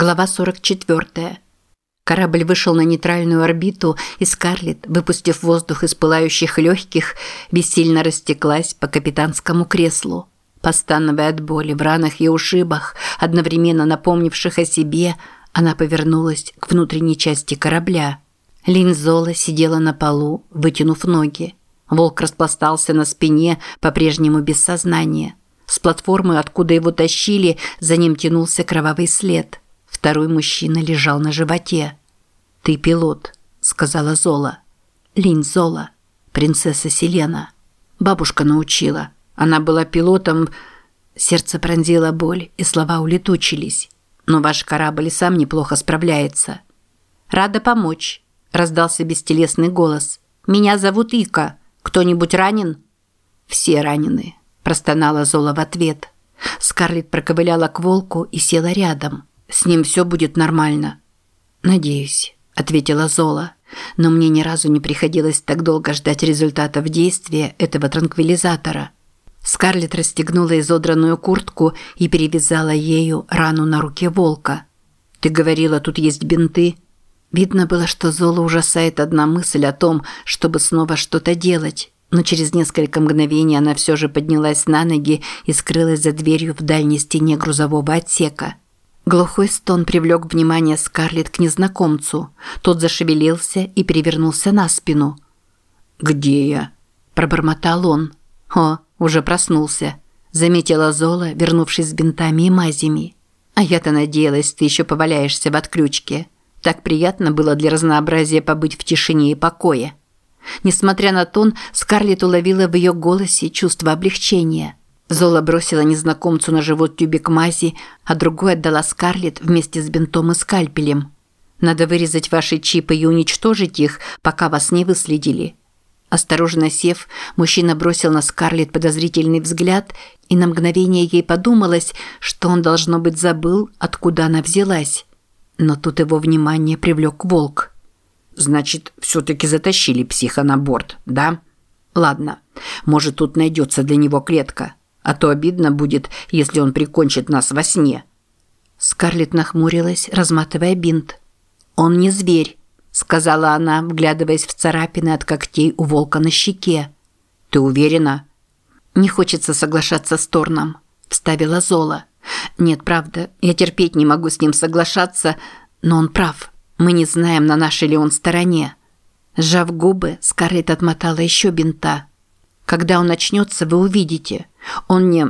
Глава 44. Корабль вышел на нейтральную орбиту, и Скарлетт, выпустив воздух из пылающих легких, бессильно растеклась по капитанскому креслу. Постановая от боли в ранах и ушибах, одновременно напомнивших о себе, она повернулась к внутренней части корабля. Линзола сидела на полу, вытянув ноги. Волк распластался на спине, по-прежнему без сознания. С платформы, откуда его тащили, за ним тянулся кровавый след. Второй мужчина лежал на животе. «Ты пилот», – сказала Зола. «Линь Зола, принцесса Селена. Бабушка научила. Она была пилотом...» Сердце пронзило боль, и слова улетучились. «Но ваш корабль сам неплохо справляется». «Рада помочь», – раздался бестелесный голос. «Меня зовут Ика. Кто-нибудь ранен?» «Все ранены», – простонала Зола в ответ. Скарлетт проковыляла к волку и села рядом. С ним все будет нормально. Надеюсь, ответила Зола. Но мне ни разу не приходилось так долго ждать результатов действия этого транквилизатора. Скарлетт расстегнула изодранную куртку и перевязала ею рану на руке волка. Ты говорила, тут есть бинты. Видно было, что Зола ужасает одна мысль о том, чтобы снова что-то делать. Но через несколько мгновений она все же поднялась на ноги и скрылась за дверью в дальней стене грузового отсека. Глухой стон привлек внимание Скарлетт к незнакомцу. Тот зашевелился и перевернулся на спину. «Где я?» – пробормотал он. «О, уже проснулся», – заметила Зола, вернувшись с бинтами и мазями. «А я-то надеялась, ты еще поваляешься в отключке. Так приятно было для разнообразия побыть в тишине и покое». Несмотря на тон, Скарлетт уловила в ее голосе чувство облегчения. Зола бросила незнакомцу на живот тюбик мази, а другой отдала Скарлетт вместе с бинтом и скальпелем. Надо вырезать ваши чипы и уничтожить их, пока вас не выследили. Осторожно сев, мужчина бросил на Скарлетт подозрительный взгляд, и на мгновение ей подумалось, что он, должно быть, забыл, откуда она взялась. Но тут его внимание привлек волк. «Значит, все-таки затащили психа на борт, да? Ладно, может, тут найдется для него клетка а то обидно будет, если он прикончит нас во сне». Скарлетт нахмурилась, разматывая бинт. «Он не зверь», – сказала она, вглядываясь в царапины от когтей у волка на щеке. «Ты уверена?» «Не хочется соглашаться с Торном», – вставила Зола. «Нет, правда, я терпеть не могу с ним соглашаться, но он прав. Мы не знаем, на нашей ли он стороне». Сжав губы, Скарлетт отмотала еще бинта. «Когда он начнется, вы увидите. Он не...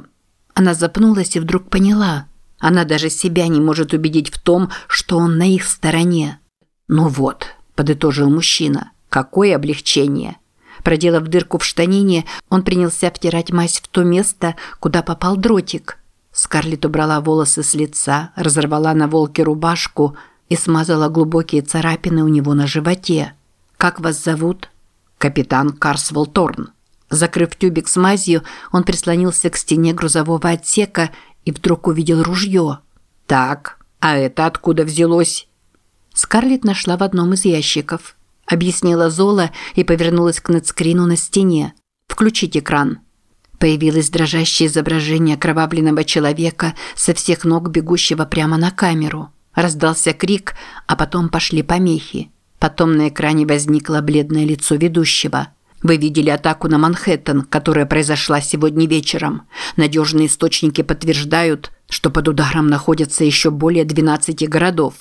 Она запнулась и вдруг поняла. Она даже себя не может убедить в том, что он на их стороне. «Ну вот», – подытожил мужчина, – «какое облегчение». Проделав дырку в штанине, он принялся втирать мазь в то место, куда попал дротик. Скарлетт убрала волосы с лица, разорвала на волке рубашку и смазала глубокие царапины у него на животе. «Как вас зовут?» «Капитан Карсвелл Торн». Закрыв тюбик с мазью, он прислонился к стене грузового отсека и вдруг увидел ружье. «Так, а это откуда взялось?» Скарлетт нашла в одном из ящиков. Объяснила Зола и повернулась к нетскрину на стене. «Включить экран». Появилось дрожащее изображение окровавленного человека со всех ног бегущего прямо на камеру. Раздался крик, а потом пошли помехи. Потом на экране возникло бледное лицо ведущего – вы видели атаку на Манхэттен, которая произошла сегодня вечером. Надежные источники подтверждают, что под ударом находятся еще более 12 городов.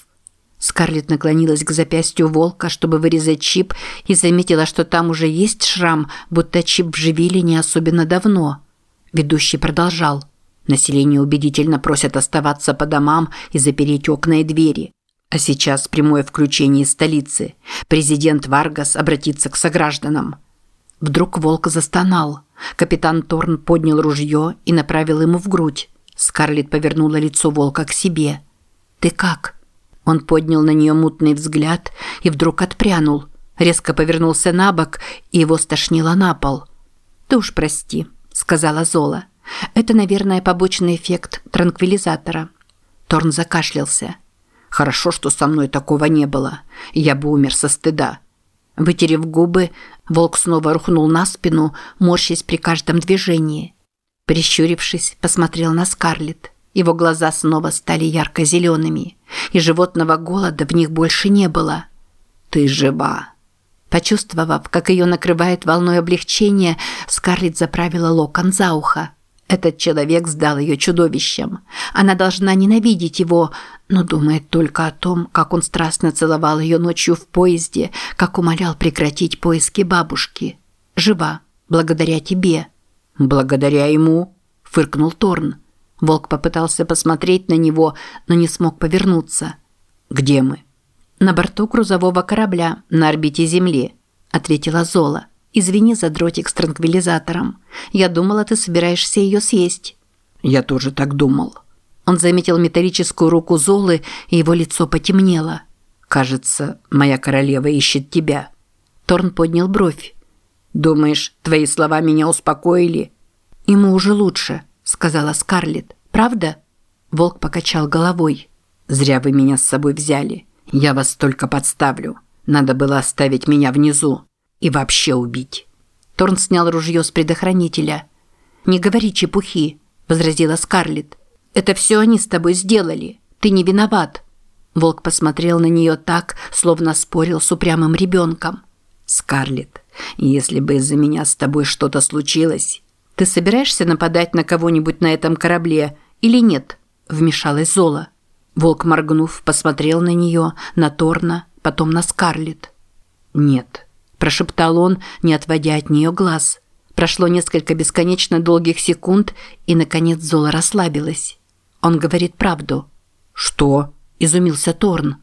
Скарлетт наклонилась к запястью волка, чтобы вырезать чип, и заметила, что там уже есть шрам, будто чип вживили не особенно давно. Ведущий продолжал. Население убедительно просят оставаться по домам и запереть окна и двери. А сейчас прямое включение из столицы. Президент Варгас обратится к согражданам. Вдруг волк застонал. Капитан Торн поднял ружье и направил ему в грудь. Скарлетт повернула лицо волка к себе. «Ты как?» Он поднял на нее мутный взгляд и вдруг отпрянул. Резко повернулся на бок, и его стошнило на пол. «Ты уж прости», – сказала Зола. «Это, наверное, побочный эффект транквилизатора». Торн закашлялся. «Хорошо, что со мной такого не было. Я бы умер со стыда». Вытерев губы, волк снова рухнул на спину, морщась при каждом движении. Прищурившись, посмотрел на Скарлетт. Его глаза снова стали ярко-зелеными, и животного голода в них больше не было. «Ты жива!» Почувствовав, как ее накрывает волной облегчения, Скарлетт заправила локон за ухо. Этот человек сдал ее чудовищем. Она должна ненавидеть его, но думает только о том, как он страстно целовал ее ночью в поезде, как умолял прекратить поиски бабушки. «Жива, благодаря тебе». «Благодаря ему», – фыркнул Торн. Волк попытался посмотреть на него, но не смог повернуться. «Где мы?» «На борту грузового корабля, на орбите Земли», – ответила Зола. «Извини за дротик с транквилизатором. Я думала, ты собираешься ее съесть». «Я тоже так думал». Он заметил металлическую руку Золы, и его лицо потемнело. «Кажется, моя королева ищет тебя». Торн поднял бровь. «Думаешь, твои слова меня успокоили?» «Ему уже лучше», – сказала Скарлетт. «Правда?» Волк покачал головой. «Зря вы меня с собой взяли. Я вас только подставлю. Надо было оставить меня внизу и вообще убить. Торн снял ружье с предохранителя. Не говори чепухи, возразила Скарлетт. Это все они с тобой сделали. Ты не виноват. Волк посмотрел на нее так, словно спорил с упрямым ребенком. Скарлетт, если бы из-за меня с тобой что-то случилось, ты собираешься нападать на кого-нибудь на этом корабле или нет? Вмешалась Зола. Волк, моргнув, посмотрел на нее, на Торна, потом на Скарлетт. «Нет», – прошептал он, не отводя от нее глаз. Прошло несколько бесконечно долгих секунд, и, наконец, Зола расслабилась. Он говорит правду. «Что?» – изумился Торн.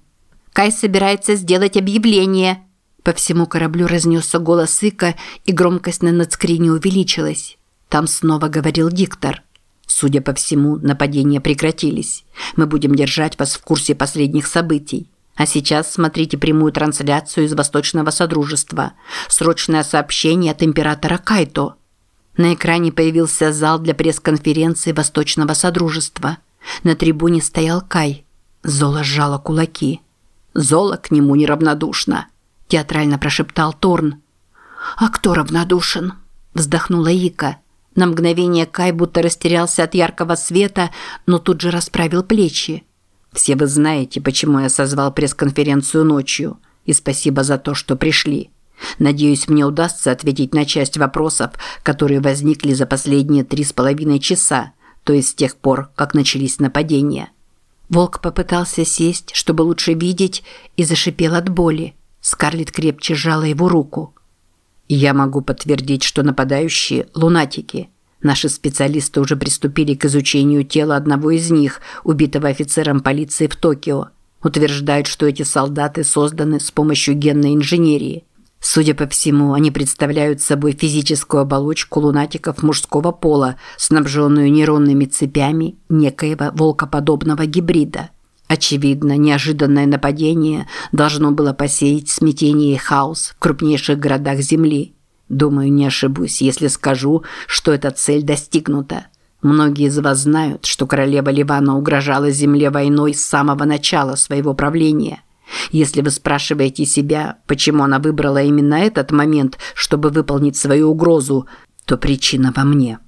«Кай собирается сделать объявление». По всему кораблю разнесся голос Ика, и громкость на надскрине увеличилась. Там снова говорил диктор. Судя по всему, нападения прекратились. Мы будем держать вас в курсе последних событий. А сейчас смотрите прямую трансляцию из Восточного Содружества. Срочное сообщение от императора Кайто. На экране появился зал для пресс-конференции Восточного Содружества. На трибуне стоял Кай. Зола сжала кулаки. Зола к нему неравнодушна, театрально прошептал Торн. А кто равнодушен? вздохнула Ика. На мгновение Кай будто растерялся от яркого света, но тут же расправил плечи. «Все вы знаете, почему я созвал пресс-конференцию ночью. И спасибо за то, что пришли. Надеюсь, мне удастся ответить на часть вопросов, которые возникли за последние три с половиной часа, то есть с тех пор, как начались нападения». Волк попытался сесть, чтобы лучше видеть, и зашипел от боли. Скарлетт крепче сжала его руку. Я могу подтвердить, что нападающие – лунатики. Наши специалисты уже приступили к изучению тела одного из них, убитого офицером полиции в Токио. Утверждают, что эти солдаты созданы с помощью генной инженерии. Судя по всему, они представляют собой физическую оболочку лунатиков мужского пола, снабженную нейронными цепями некоего волкоподобного гибрида. Очевидно, неожиданное нападение должно было посеять смятение и хаос в крупнейших городах Земли. Думаю, не ошибусь, если скажу, что эта цель достигнута. Многие из вас знают, что королева Ливана угрожала Земле войной с самого начала своего правления. Если вы спрашиваете себя, почему она выбрала именно этот момент, чтобы выполнить свою угрозу, то причина во мне.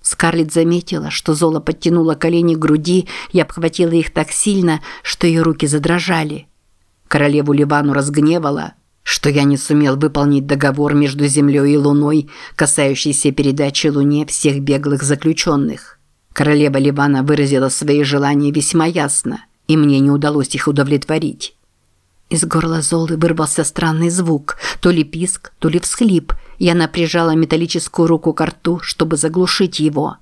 Скарлетт заметила, что Зола подтянула колени к груди и обхватила их так сильно, что ее руки задрожали. Королеву Ливану разгневала, что я не сумел выполнить договор между Землей и Луной, касающийся передачи Луне всех беглых заключенных. Королева Ливана выразила свои желания весьма ясно, и мне не удалось их удовлетворить. Из горла Золы вырвался странный звук, то ли писк, то ли всхлип, и она прижала металлическую руку к рту, чтобы заглушить его.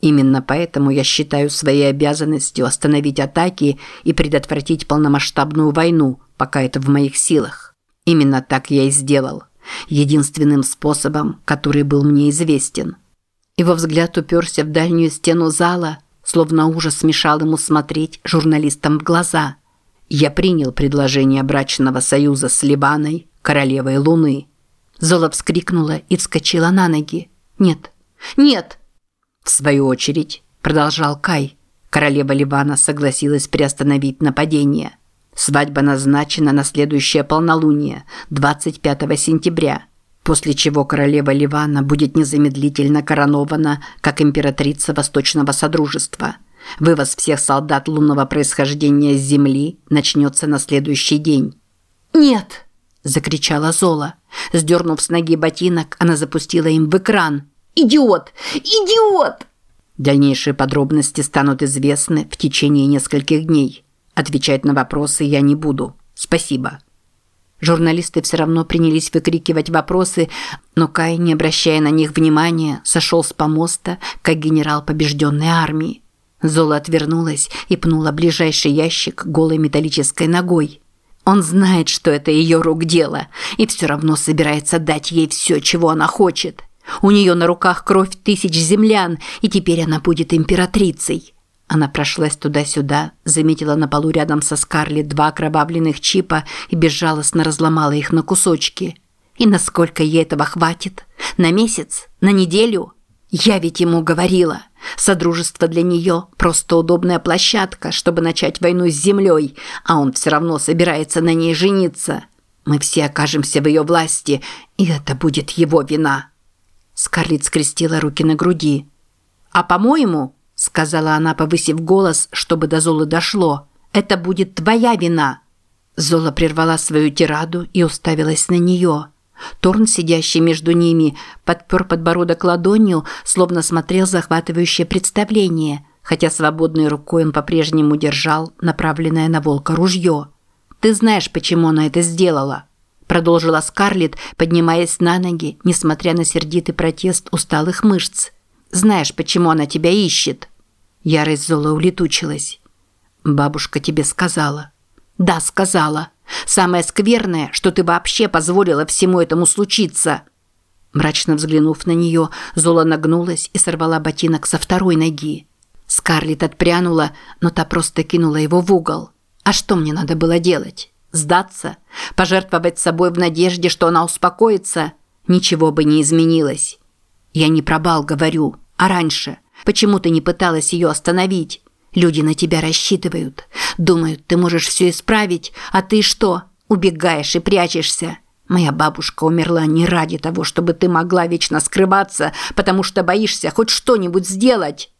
Именно поэтому я считаю своей обязанностью остановить атаки и предотвратить полномасштабную войну, пока это в моих силах. Именно так я и сделал. Единственным способом, который был мне известен. Его взгляд уперся в дальнюю стену зала, словно ужас мешал ему смотреть журналистам в глаза – я принял предложение брачного союза с Ливаной, королевой Луны. Зола вскрикнула и вскочила на ноги. «Нет! Нет!» В свою очередь, продолжал Кай, королева Ливана согласилась приостановить нападение. Свадьба назначена на следующее полнолуние, 25 сентября, после чего королева Ливана будет незамедлительно коронована как императрица Восточного Содружества – Вывоз всех солдат лунного происхождения с Земли начнется на следующий день». «Нет!» – закричала Зола. Сдернув с ноги ботинок, она запустила им в экран. «Идиот! Идиот!» Дальнейшие подробности станут известны в течение нескольких дней. Отвечать на вопросы я не буду. Спасибо. Журналисты все равно принялись выкрикивать вопросы, но Кай, не обращая на них внимания, сошел с помоста, как генерал побежденной армии. Зола отвернулась и пнула ближайший ящик голой металлической ногой. Он знает, что это ее рук дело, и все равно собирается дать ей все, чего она хочет. У нее на руках кровь тысяч землян, и теперь она будет императрицей. Она прошлась туда-сюда, заметила на полу рядом со Скарлетт два окровавленных чипа и безжалостно разломала их на кусочки. И насколько ей этого хватит? На месяц? На неделю? Я ведь ему говорила. Содружество для нее – просто удобная площадка, чтобы начать войну с землей, а он все равно собирается на ней жениться. Мы все окажемся в ее власти, и это будет его вина. Скарлетт скрестила руки на груди. «А по-моему, – сказала она, повысив голос, чтобы до Золы дошло, – это будет твоя вина». Зола прервала свою тираду и уставилась на нее. Торн, сидящий между ними, подпер подбородок ладонью, словно смотрел захватывающее представление, хотя свободной рукой он по-прежнему держал направленное на волка ружье. «Ты знаешь, почему она это сделала?» Продолжила Скарлетт, поднимаясь на ноги, несмотря на сердитый протест усталых мышц. «Знаешь, почему она тебя ищет?» Ярость Зола улетучилась. «Бабушка тебе сказала». «Да, сказала. Самое скверное, что ты вообще позволила всему этому случиться». Мрачно взглянув на нее, Зола нагнулась и сорвала ботинок со второй ноги. Скарлетт отпрянула, но та просто кинула его в угол. «А что мне надо было делать? Сдаться? Пожертвовать собой в надежде, что она успокоится? Ничего бы не изменилось. Я не про бал говорю, а раньше. Почему ты не пыталась ее остановить? Люди на тебя рассчитывают. Думают, ты можешь все исправить, а ты что? Убегаешь и прячешься. Моя бабушка умерла не ради того, чтобы ты могла вечно скрываться, потому что боишься хоть что-нибудь сделать.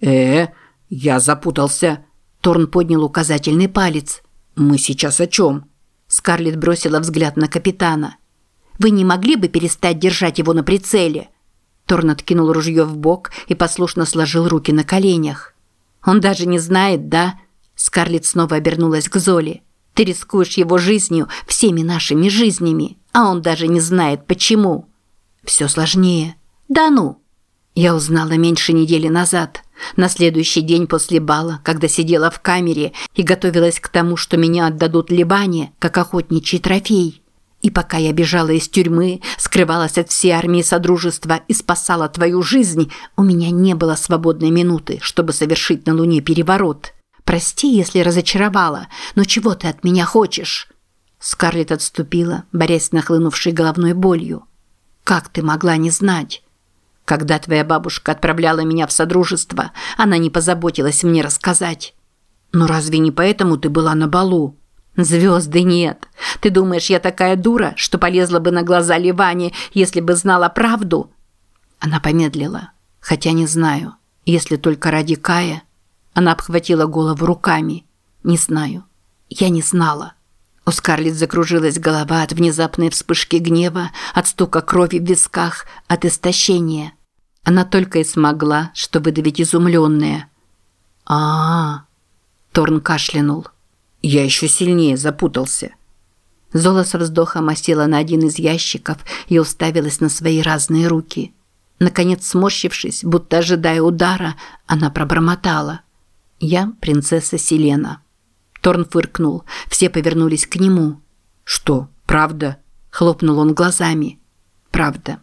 Э, я запутался. Торн поднял указательный палец. Мы сейчас о чем? Скарлетт бросила взгляд на капитана. Вы не могли бы перестать держать его на прицеле? Торн откинул ружье в бок и послушно сложил руки на коленях. Он даже не знает, да? Скарлетт снова обернулась к Золе. Ты рискуешь его жизнью, всеми нашими жизнями, а он даже не знает почему. Все сложнее. Да ну. Я узнала меньше недели назад, на следующий день после бала, когда сидела в камере и готовилась к тому, что меня отдадут Ливане, как охотничий трофей. И пока я бежала из тюрьмы, скрывалась от всей армии Содружества и спасала твою жизнь, у меня не было свободной минуты, чтобы совершить на Луне переворот. Прости, если разочаровала, но чего ты от меня хочешь?» Скарлетт отступила, борясь с нахлынувшей головной болью. «Как ты могла не знать?» «Когда твоя бабушка отправляла меня в Содружество, она не позаботилась мне рассказать». «Но разве не поэтому ты была на балу?» Звезды нет. Ты думаешь, я такая дура, что полезла бы на глаза Ливане, если бы знала правду? Она помедлила. Хотя не знаю. Если только ради Кая. Она обхватила голову руками. Не знаю. Я не знала. У Скарлетт закружилась голова от внезапной вспышки гнева, от стука крови в висках, от истощения. Она только и смогла, что выдавить изумленное. а а, -а. Торн кашлянул. Я еще сильнее запутался. Зола со вздохом осела на один из ящиков и уставилась на свои разные руки. Наконец, сморщившись, будто ожидая удара, она пробормотала. «Я принцесса Селена». Торн фыркнул. Все повернулись к нему. «Что, правда?» – хлопнул он глазами. «Правда».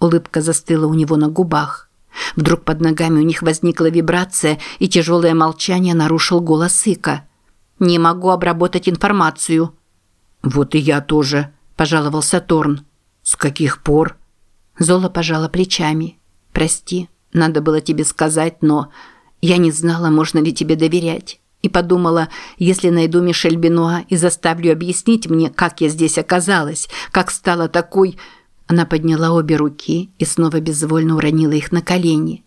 Улыбка застыла у него на губах. Вдруг под ногами у них возникла вибрация, и тяжелое молчание нарушил голос Ика – не могу обработать информацию». «Вот и я тоже», – пожаловался Торн. «С каких пор?» Зола пожала плечами. «Прости, надо было тебе сказать, но я не знала, можно ли тебе доверять. И подумала, если найду Мишель Бенуа и заставлю объяснить мне, как я здесь оказалась, как стала такой...» Она подняла обе руки и снова безвольно уронила их на колени.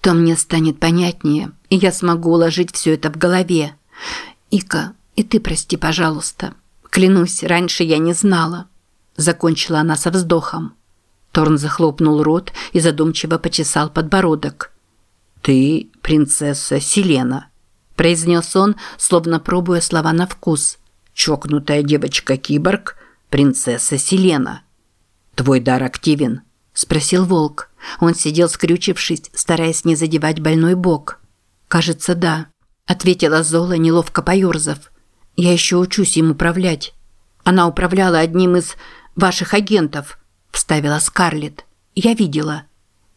«То мне станет понятнее, и я смогу уложить все это в голове. Ика, и ты прости, пожалуйста. Клянусь, раньше я не знала. Закончила она со вздохом. Торн захлопнул рот и задумчиво почесал подбородок. «Ты принцесса Селена», – произнес он, словно пробуя слова на вкус. «Чокнутая девочка-киборг, принцесса Селена». «Твой дар активен?» – спросил волк. Он сидел скрючившись, стараясь не задевать больной бок. «Кажется, да», – ответила Зола, неловко поёрзав. «Я еще учусь им управлять. Она управляла одним из ваших агентов», – вставила Скарлетт. «Я видела».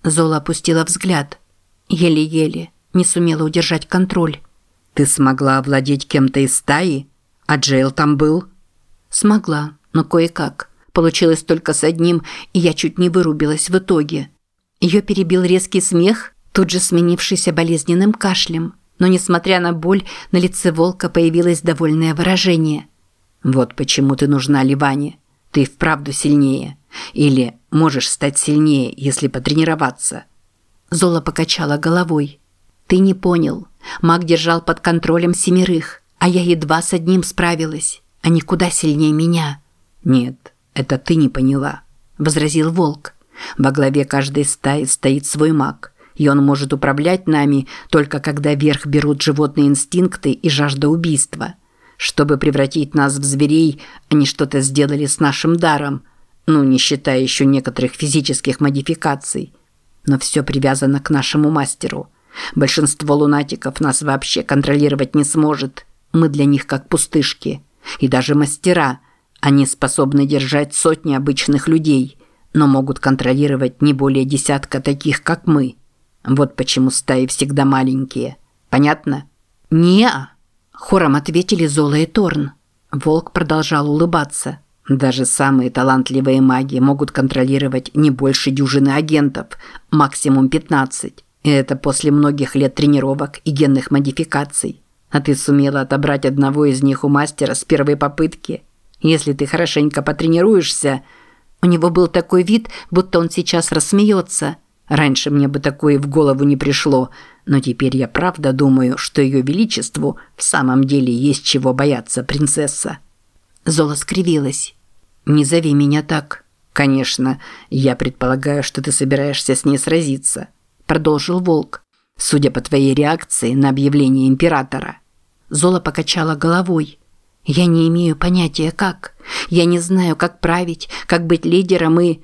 Зола опустила взгляд. Еле-еле, не сумела удержать контроль. «Ты смогла овладеть кем-то из стаи? А Джейл там был?» «Смогла, но кое-как. Получилось только с одним, и я чуть не вырубилась в итоге». Ее перебил резкий смех, тут же сменившийся болезненным кашлем. Но, несмотря на боль, на лице волка появилось довольное выражение. «Вот почему ты нужна Ливане. Ты вправду сильнее. Или можешь стать сильнее, если потренироваться». Зола покачала головой. «Ты не понял. Маг держал под контролем семерых, а я едва с одним справилась. Они куда сильнее меня». «Нет, это ты не поняла», – возразил волк. «Во главе каждой стаи стоит свой маг, и он может управлять нами только когда верх берут животные инстинкты и жажда убийства. Чтобы превратить нас в зверей, они что-то сделали с нашим даром, ну, не считая еще некоторых физических модификаций» но все привязано к нашему мастеру. Большинство лунатиков нас вообще контролировать не сможет. Мы для них как пустышки. И даже мастера. Они способны держать сотни обычных людей, но могут контролировать не более десятка таких, как мы. Вот почему стаи всегда маленькие. Понятно? не Хором ответили Зола и Торн. Волк продолжал улыбаться. Даже самые талантливые маги могут контролировать не больше дюжины агентов, максимум 15. И это после многих лет тренировок и генных модификаций. А ты сумела отобрать одного из них у мастера с первой попытки. Если ты хорошенько потренируешься... У него был такой вид, будто он сейчас рассмеется. Раньше мне бы такое в голову не пришло, но теперь я правда думаю, что ее величеству в самом деле есть чего бояться, принцесса. Зола скривилась. «Не зови меня так». «Конечно, я предполагаю, что ты собираешься с ней сразиться», – продолжил Волк. «Судя по твоей реакции на объявление императора». Зола покачала головой. «Я не имею понятия, как. Я не знаю, как править, как быть лидером и...»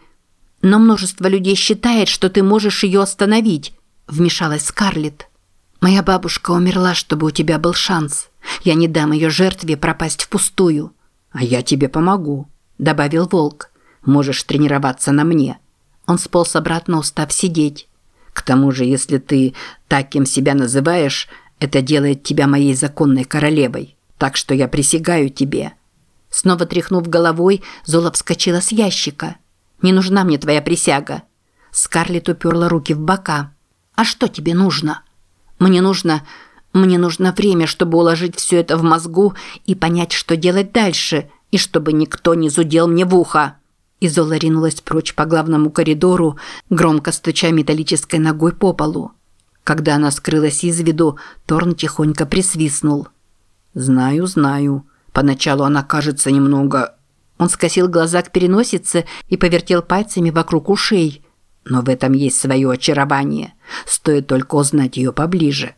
«Но множество людей считает, что ты можешь ее остановить», – вмешалась Скарлетт. «Моя бабушка умерла, чтобы у тебя был шанс. Я не дам ее жертве пропасть впустую». «А я тебе помогу», – добавил Волк. «Можешь тренироваться на мне». Он сполз обратно, устав сидеть. «К тому же, если ты так, кем себя называешь, это делает тебя моей законной королевой. Так что я присягаю тебе». Снова тряхнув головой, Зола вскочила с ящика. «Не нужна мне твоя присяга». Скарлетт уперла руки в бока. «А что тебе нужно?» «Мне нужно... Мне нужно время, чтобы уложить все это в мозгу и понять, что делать дальше, и чтобы никто не зудел мне в ухо. Изола ринулась прочь по главному коридору, громко стуча металлической ногой по полу. Когда она скрылась из виду, Торн тихонько присвистнул. «Знаю, знаю. Поначалу она кажется немного...» Он скосил глаза к переносице и повертел пальцами вокруг ушей. «Но в этом есть свое очарование. Стоит только узнать ее поближе».